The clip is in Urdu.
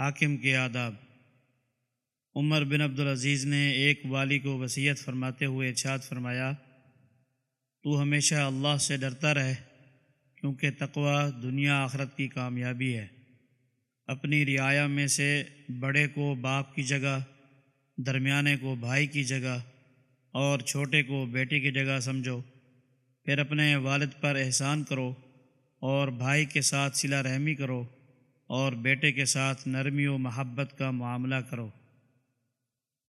حاکم کے آداب۔ عمر بن عبدالعزیز نے ایک والی کو وصیت فرماتے ہوئے ارشاد فرمایا، تو ہمیشہ اللہ سے ڈرتا رہے، کیونکہ تقوی دنیا آخرت کی کامیابی ہے۔ اپنی رعایا میں سے بڑے کو باپ کی جگہ، درمیانے کو بھائی کی جگہ اور چھوٹے کو بیٹی کی جگہ سمجھو۔ پھر اپنے والد پر احسان کرو اور بھائی کے ساتھ صلہ رحمی کرو۔ اور بیٹے کے ساتھ نرمی و محبت کا معاملہ کرو۔